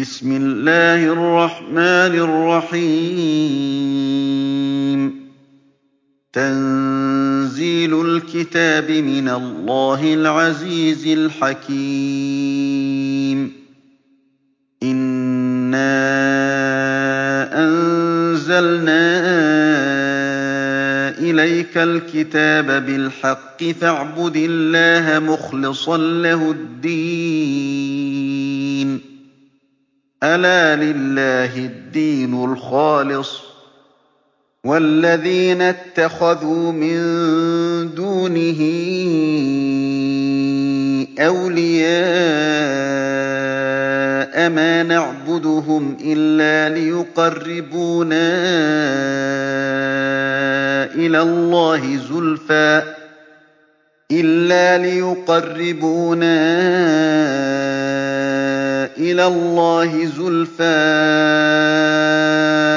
بِسْمِ اللَّهِ الرَّحْمَٰنِ الرَّحِيمِ. تَنزِيلُ الْكِتَابِ مِنَ اللَّهِ الْعَزِيزِ الْحَكِيمِ. إِنَّا أَنزَلْنَا إِلَيْكَ الْكِتَابَ بِالْحَقِّ فَاعْبُدِ اللَّهَ مُخْلِصًا لَّهُ الدِّينَ ۗ. أَلَا لِلَّهِ الدِّينُ الْخَالِصُ ۚ وَالَّذِينَ اتَّخَذُوا مِن دُونِهِ أَوْلِيَاءَ مَا نَعْبُدُهُمْ إِلَّا لِيُقَرِّبُونَا إِلَى اللَّهِ زُلْفَىٰ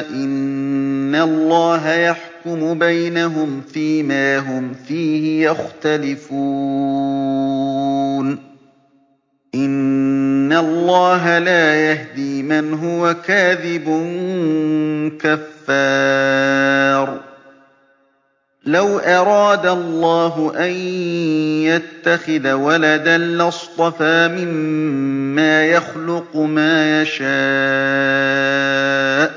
إِنَّ اللَّهَ يَحْكُمُ بَيْنَهُمْ فِي مَا هُمْ فِيهِ يَخْتَلِفُونَ ۗ إِنَّ اللَّهَ لَا يَهْدِي مَنْ هُوَ كَاذِبٌ كَفَّارٌ لَّوْ أَرَادَ اللَّهُ أَن يَتَّخِذَ وَلَدًا لَّاصْطَفَىٰ مِمَّا يَخْلُقُ مَا يَشَاءُ ۚ.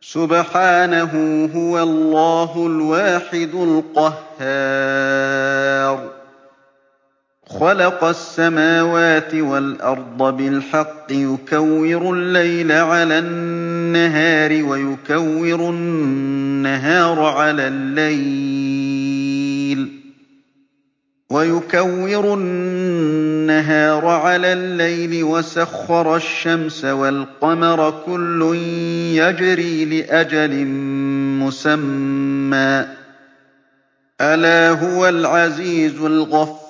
سُبْحَانَهُ ۖ هُوَ اللَّهُ الْوَاحِدُ الْقَهَّارُ. خَلَقَ السَّمَاوَاتِ وَالْأَرْضَ بِالْحَقِّ يُكَوِّرُ اللَّيْلَ عَلَى النَّهَارِ وَيُكَوِّرُ النَّهَارَ عَلَى اللَّيْلِ وَسَخَّرَ الشَّمْسَ وَالْقَمَرَ ۖ كُلٌّ يَجْرِي لِأَجَلٍ مُّسَمًّى ۗ. أَلَا هُوَ الْعَزِيزُ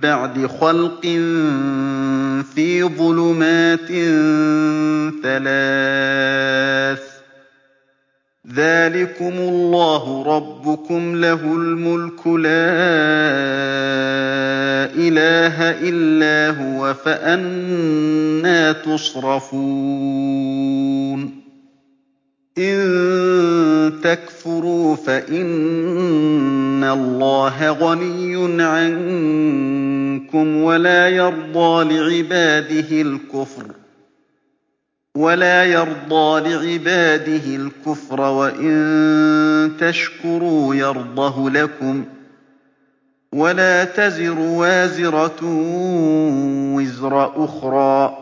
بَعْدِ خَلْقٍ فِي ظُلُمَاتٍ ثَلَاثٍ ۚ ذَٰلِكُمُ اللَّهُ رَبُّكُمْ ۖ لَهُ الْمُلْكُ ۖ لَا إِلَٰهَ إِلَّا هُوَ ۖ فَأَنَّىٰ تُصْرَفُونَ إِن تَكْفُرُوا فَإِنَّ اللَّهَ غَنِيٌّ عَنكُمْ وَلَا يَرْضَىٰ لِعِبَادِهِ الْكُفْرَ وَإِن تَشْكُرُوا يَرْضَهُ لَكُمْ ۗ وَلَا تَزِرُ وَازِرَةٌ وِزْرَ أُخْرَىٰ ۗ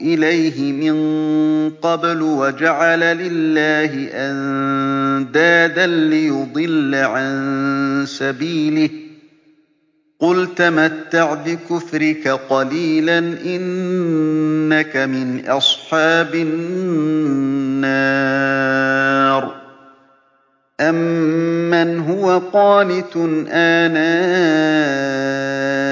إِلَيْهِ مِن قَبْلُ وَجَعَلَ لِلَّهِ أَندَادًا لِّيُضِلَّ عَن سَبِيلِهِ ۗ. قُلْ تَمَتَّعْ بِكُفْرِكَ قَلِيلًا ۖ إِنَّكَ مِنْ أَصْحَابِ النَّارِ. أَمَّنْ هُوَ قَانِتٌ آنَاءَ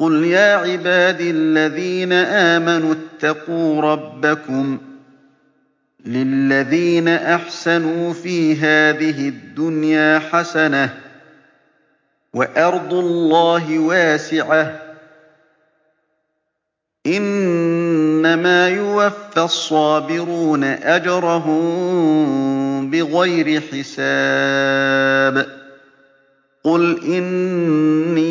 قُلْ يَا عِبَادِي الَّذِينَ آمَنُوا اتَّقُوا رَبَّكُمْ ۚ لِلَّذِينَ أَحْسَنُوا فِي هَٰذِهِ الدُّنْيَا حَسَنَةٌ ۗ وَأَرْضُ اللَّهِ وَاسِعَةٌ ۗ إِنَّمَا يُوَفَّى الصَّابِرُونَ أَجْرَهُم بِغَيْرِ حِسَابٍ قُلْ إِنِّي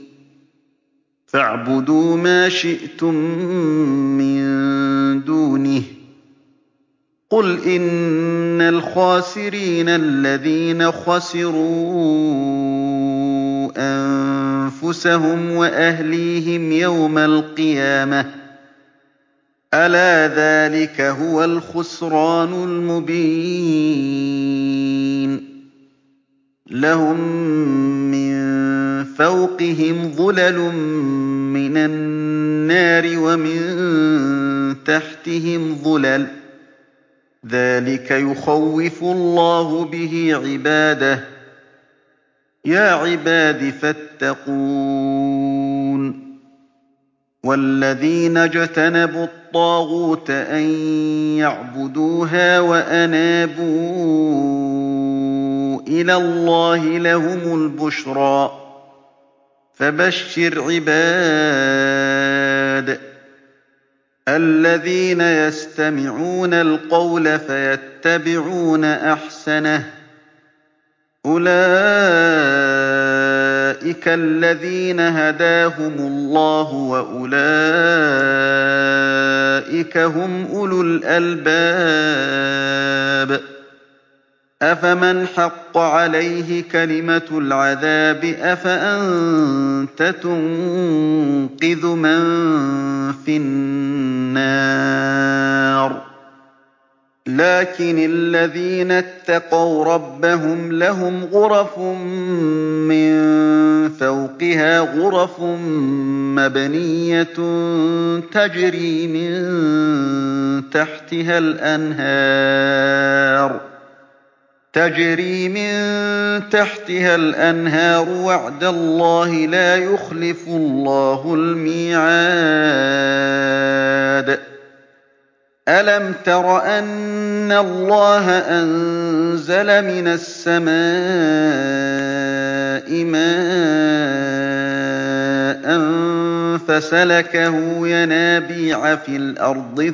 فَاعْبُدُوا مَا شِئْتُم مِّن دُونِهِ ۗ. قُلْ إِنَّ الْخَاسِرِينَ الَّذِينَ خَسِرُوا أَنفُسَهُمْ وَأَهْلِيهِمْ يَوْمَ الْقِيَامَةِ ۗ أَلَا ذَٰلِكَ هُوَ الْخُسْرَانُ الْمُبِينُ. لَهُم مِّن فَوْقِهِمْ ظُلَلٌ مِّنَ النَّارِ وَمِن تَحْتِهِمْ ظُلَلٌ ۚ. ذَٰلِكَ يُخَوِّفُ اللَّهُ بِهِ عِبَادَهُ ۚ. يَا عِبَادِ فَاتَّقُونِ. وَالَّذِينَ اجْتَنَبُوا الطَّاغُوتَ أَن يَعْبُدُوهَا وَأَنَابُوا إِلَى اللَّهِ لَهُمُ الْبُشْرَىٰ ۚ. فَبَشِّرْ عِبَادِ الَّذِينَ يَسْتَمِعُونَ الْقَوْلَ فَيَتَّبِعُونَ أَحْسَنَهُ ۚ. أُولَٰئِكَ الَّذِينَ هَدَاهُمُ اللَّهُ ۖ وَأُولَٰئِكَ هُمْ أُولُو الْأَلْبَابِ. أَفَمَنْ حَقَّ عَلَيْهِ كَلِمَةُ الْعَذَابِ أَفَأَنتَ تُنقِذُ مَن فِي النَّارِ لَٰكِنِ الَّذِينَ اتَّقَوْا رَبَّهُمْ لَهُمْ غُرَفٌ مِّن فَوْقِهَا غُرَفٌ مَّبْنِيَّةٌ تَجْرِي مِن تَحْتِهَا الْأَنْهَارُ ۖ وَعْدَ اللَّهِ ۖ لَا يُخْلِفُ اللَّهُ الْمِيعَادَ. أَلَمْ تَرَ أَنَّ اللَّهَ أَنزَلَ مِنَ السَّمَاءِ مَاءً فَسَلَكَهُ يَنَابِيعَ فِي الْأَرْضِ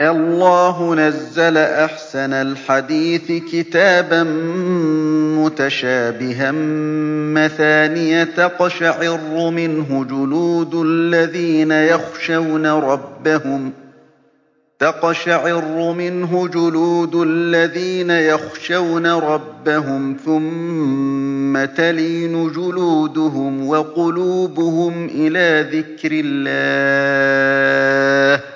اللَّهُ نَزَّلَ أَحْسَنَ الْحَدِيثِ كِتَابًا مُّتَشَابِهًا مَّثَانِيَ تَقْشَعِرُّ مِنْهُ جُلُودُ الَّذِينَ يَخْشَوْنَ رَبَّهُمْ تَقْشَعِرُّ مِنْهُ جُلُودُ الَّذِينَ يَخْشَوْنَ رَبَّهُمْ ثُمَّ تَلِينُ جُلُودُهُمْ وَقُلُوبُهُمْ إِلَىٰ ذِكْرِ اللَّهِ ۚ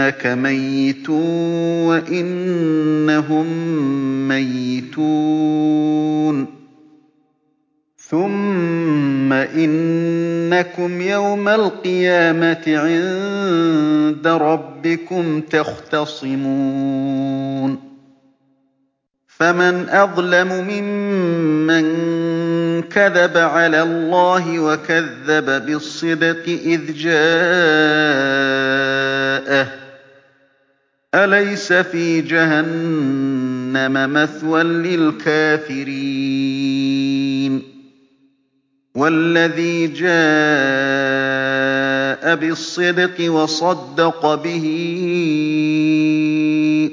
إِنَّكَ مَيِّتٌ وَإِنَّهُم مَّيِّتُونَ. ثُمَّ إِنَّكُمْ يَوْمَ الْقِيَامَةِ عِندَ رَبِّكُمْ تَخْتَصِمُونَ. فَمَنْ أَظْلَمُ مِمَّن كَذَبَ عَلَى اللَّهِ وَكَذَّبَ بِالصِّدْقِ إِذْ جَاءَهُ ۚ أَلَيْسَ فِي جَهَنَّمَ مَثْوًى لِّلْكَافِرِينَ؟ وَالَّذِي جَاءَ بِالصِّدْقِ وَصَدَّقَ بِهِ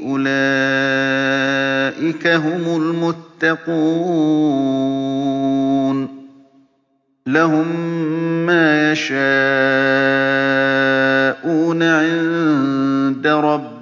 أُولَٰئِكَ هُمُ الْمُتَّقُونَ. لَهُم مَّا يَشَاءُونَ عِندَ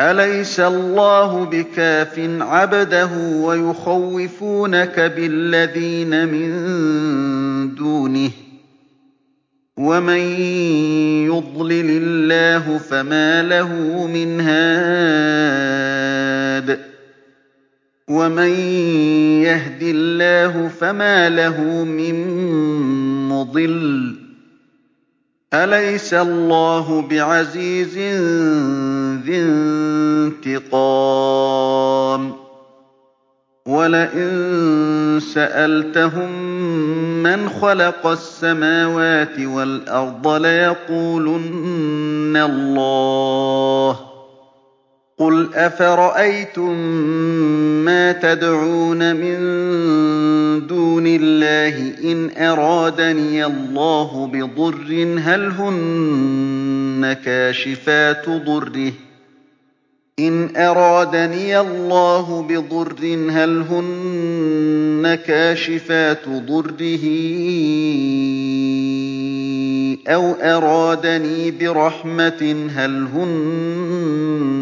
أَلَيْسَ اللَّهُ بِكَافٍ عَبْدَهُ وَيُخَوِّفُونَكَ بِالَّذِينَ مِن دُونِهِ ۚ؟ وَمَن يُضْلِلِ اللَّهُ فَمَا لَهُ مِنْ هَادٍ؟ وَمَن يَهْدِ اللَّهُ فَمَا لَهُ مِن مُّضِلٍّ ۗ؟ أَلَيْسَ اللَّهُ بِعَزِيزٍ ذِي انتِقَامٍ؟ وَلَئِن سَأَلْتَهُم مَّنْ خَلَقَ السَّمَاوَاتِ وَالْأَرْضَ لَيَقُولُنَّ اللَّهُ ۚ. قُلْ أَفَرَأَيْتُم مَّا تَدْعُونَ مِن دُونِ اللَّهِ إِنْ أَرَادَنِيَ اللَّهُ بِضُرٍّ هَلْ هُنَّ كَاشِفَاتُ ضُرِّهِ أَوْ أَرَادَنِي بِرَحْمَةٍ هَلْ هُنَّ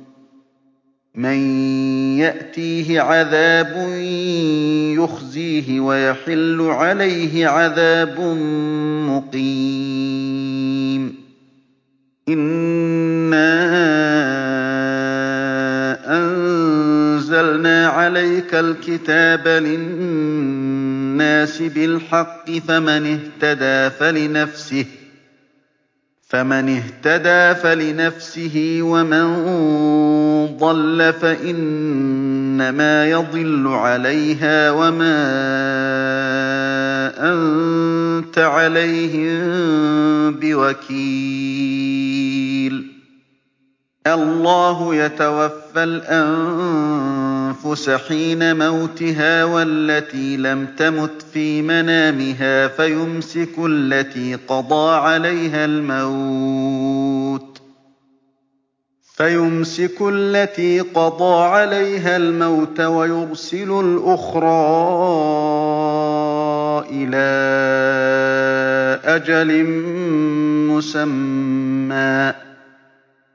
مَن يَأْتِيهِ عَذَابٌ يُخْزِيهِ وَيَحِلُّ عَلَيْهِ عَذَابٌ مُّقِيمٌ أَنزَلْنَا عَلَيْكَ الْكِتَابَ لِلنَّاسِ بِالْحَقِّ ۖ فَمَنِ اهْتَدَىٰ فَلِنَفْسِهِ ۖ وَمَن ضَلَّ فَإِنَّمَا يَضِلُّ عَلَيْهَا ۖ وَمَا أَنتَ عَلَيْهِم بِوَكِيلٍ. اللَّهُ يَتَوَفَّى الْأَنفُسَ حِينَ مَوْتِهَا ۖ وَالَّتِي لَمْ تَمُتْ فِي مَنَامِهَا ۖ فَيُمْسِكُ الَّتِي قَضَىٰ عَلَيْهَا الْمَوْتَ. وَيُرْسِلُ الْأُخْرَىٰ إِلَىٰ أَجَلٍ مُّسَمًّى ۚ.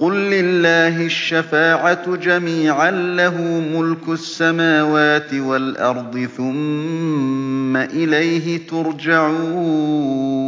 قُل لِّلَّهِ الشَّفَاعَةُ جَمِيعًا ۖ لَّهُ مُلْكُ السَّمَاوَاتِ وَالْأَرْضِ ۖ ثُمَّ إِلَيْهِ تُرْجَعُونَ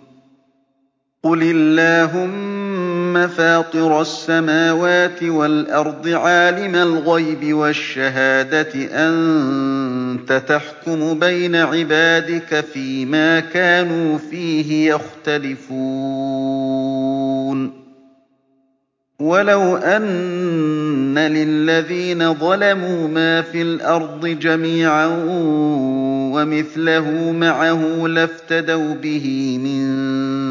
قُلِ اللَّهُمَّ فَاطِرَ السَّمَاوَاتِ وَالْأَرْضِ عَالِمَ الْغَيْبِ وَالشَّهَادَةِ أَنتَ تَحْكُمُ بَيْنَ عِبَادِكَ فِي مَا كَانُوا فِيهِ يَخْتَلِفُونَ وَلَوْ أَنَّ لِلَّذِينَ ظَلَمُوا مَا فِي الْأَرْضِ جَمِيعًا وَمِثْلَهُ مَعَهُ لَافْتَدَوْا بِهِ مِن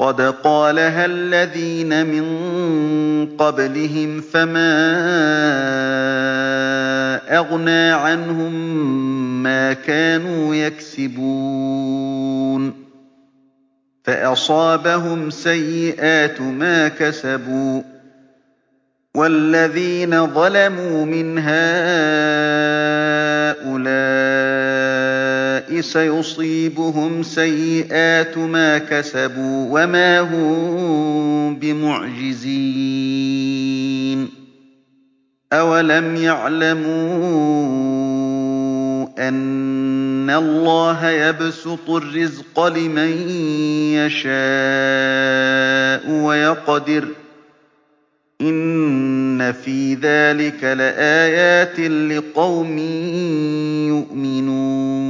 قَدْ قَالَهَا الَّذِينَ مِن قَبْلِهِمْ فَمَا أَغْنَىٰ عَنْهُم مَّا كَانُوا يَكْسِبُونَ فَأَصَابَهُمْ سَيِّئَاتُ مَا كَسَبُوا ۚ وَالَّذِينَ ظَلَمُوا مِنْ هَٰؤُلَاءِ سَيُصِيبُهُمْ سَيِّئَاتُ مَا كَسَبُوا ۖ وَمَا هُم بِمُعْجِزِينَ أَوَلَمْ يَعْلَمُوا أَنَّ اللَّهَ يَبْسُطُ الرِّزْقَ لِمَن يَشَاءُ وَيَقْدِرُ ۚ إِنَّ فِي ذَٰلِكَ لَآيَاتٍ لِّقَوْمٍ يُؤْمِنُونَ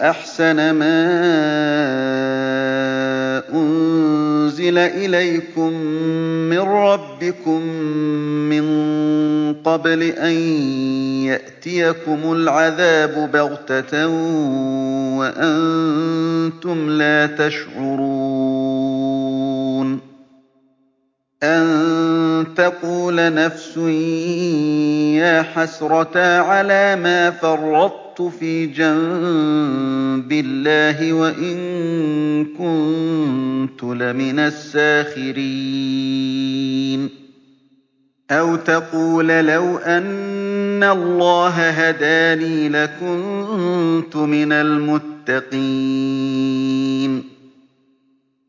أَحْسَنَ مَا أُنزِلَ إِلَيْكُم مِّن رَّبِّكُم مِّن قَبْلِ أَن يَأْتِيَكُمُ الْعَذَابُ بَغْتَةً وَأَنتُمْ لَا تَشْعُرُونَ. تَقُولَ نَفْسٌ يَا حَسْرَتَا عَلَىٰ مَا فَرَّطتُ فِي جَنبِ اللَّهِ وَإِن كُنتُ لَمِنَ السَّاخِرِينَ. أَوْ تَقُولَ لَوْ أَنَّ اللَّهَ هَدَانِي لَكُنتُ مِنَ الْمُتَّقِينَ.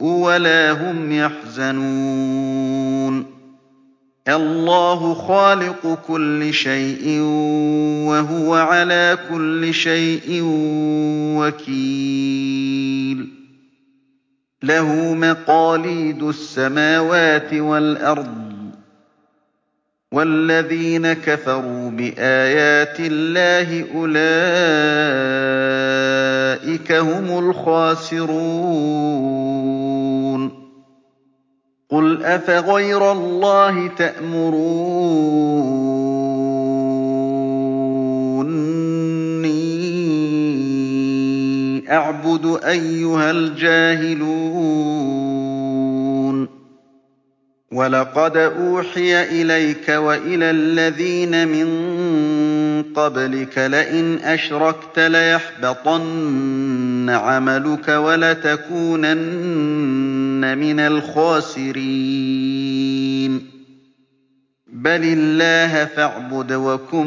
وَلَا هُمْ يَحْزَنُونَ. اللَّهُ خَالِقُ كُلِّ شَيْءٍ وَهُوَ عَلَىٰ كُلِّ شَيْءٍ وَكِيلٌ. لَّهُ مَقَالِيدُ السَّمَاوَاتِ وَالْأَرْضِ ۗ وَالَّذِينَ كَفَرُوا بِآيَاتِ اللَّهِ أُولَٰئِكَ هُمُ الْخَاسِرُونَ قُلْ أَفَغَيْرَ اللَّهِ تَأْمُرُونِّي أَعْبُدُ أَيُّهَا الْجَاهِلُونَ وَلَقَدْ أُوحِيَ إِلَيْكَ وَإِلَى الَّذِينَ مِن قَبْلِكَ لَئِنْ أَشْرَكْتَ لَيَحْبَطَنَّ عَمَلُكَ وَلَتَكُونَنَّ مِنَ الْخَاسِرِينَ. بَلِ اللَّهَ فَاعْبُدْ وَكُن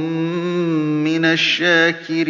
مِّنَ الشَّاكِرِينَ.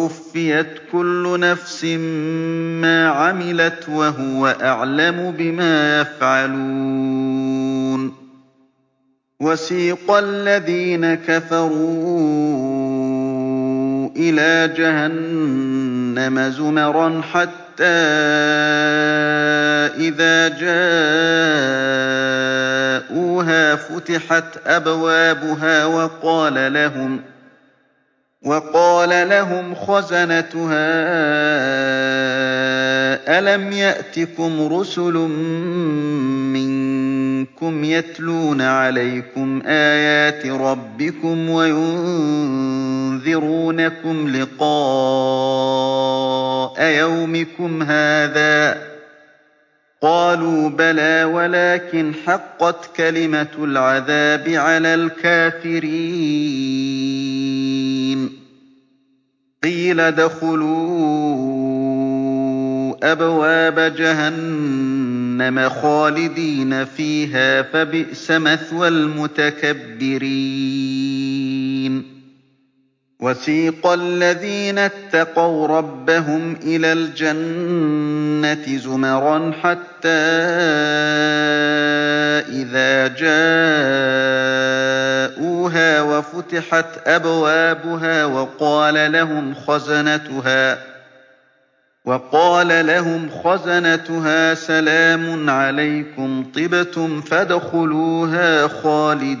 وَوُفِّيَتْ كُلُّ نَفْسٍ مَّا عَمِلَتْ وَهُوَ أَعْلَمُ بِمَا يَفْعَلُونَ. وَسِيقَ الَّذِينَ كَفَرُوا إِلَىٰ جَهَنَّمَ زُمَرًا حَتَّىٰ إِذَا جَاءُوهَا فُتِحَتْ أَبْوَابُهَا وَقَالَ لَهُمْ خَزَنَتُهَا أَلَمْ يَأْتِكُمْ رُسُلٌ مِّنكُمْ يَتْلُونَ عَلَيْكُمْ آيَاتِ رَبِّكُمْ وَيُنذِرُونَكُمْ لِقَاءَ يَوْمِكُمْ هَٰذَا ۚ قَالُوا بَلَىٰ وَلَٰكِنْ حَقَّتْ كَلِمَةُ الْعَذَابِ عَلَى الْكَافِرِينَ قِيلَ ادْخُلُوا أَبْوَابَ جَهَنَّمَ خَالِدِينَ فِيهَا ۖ فَبِئْسَ مَثْوَى الْمُتَكَبِّرِينَ وَسِيقَ الَّذِينَ اتَّقَوْا رَبَّهُمْ إِلَى الْجَنَّةِ زُمَرًا حَتَّىٰ إِذَا جَاءُوهَا وَفُتِحَتْ أَبْوَابُهَا وَقَالَ لَهُمْ خَزَنَتُهَا سَلَامٌ عَلَيْكُمْ طِبْتُمْ فَادْخُلُوهَا خَالِدِينَ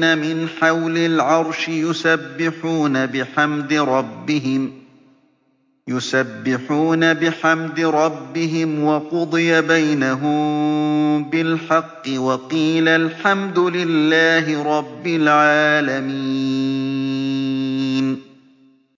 مِنْ حَوْلِ الْعَرْشِ يُسَبِّحُونَ بِحَمْدِ رَبِّهِمْ ۖ وَقُضِيَ بَيْنَهُم بِالْحَقِّ وَقِيلَ الْحَمْدُ لِلَّهِ رَبِّ الْعَالَمِينَ.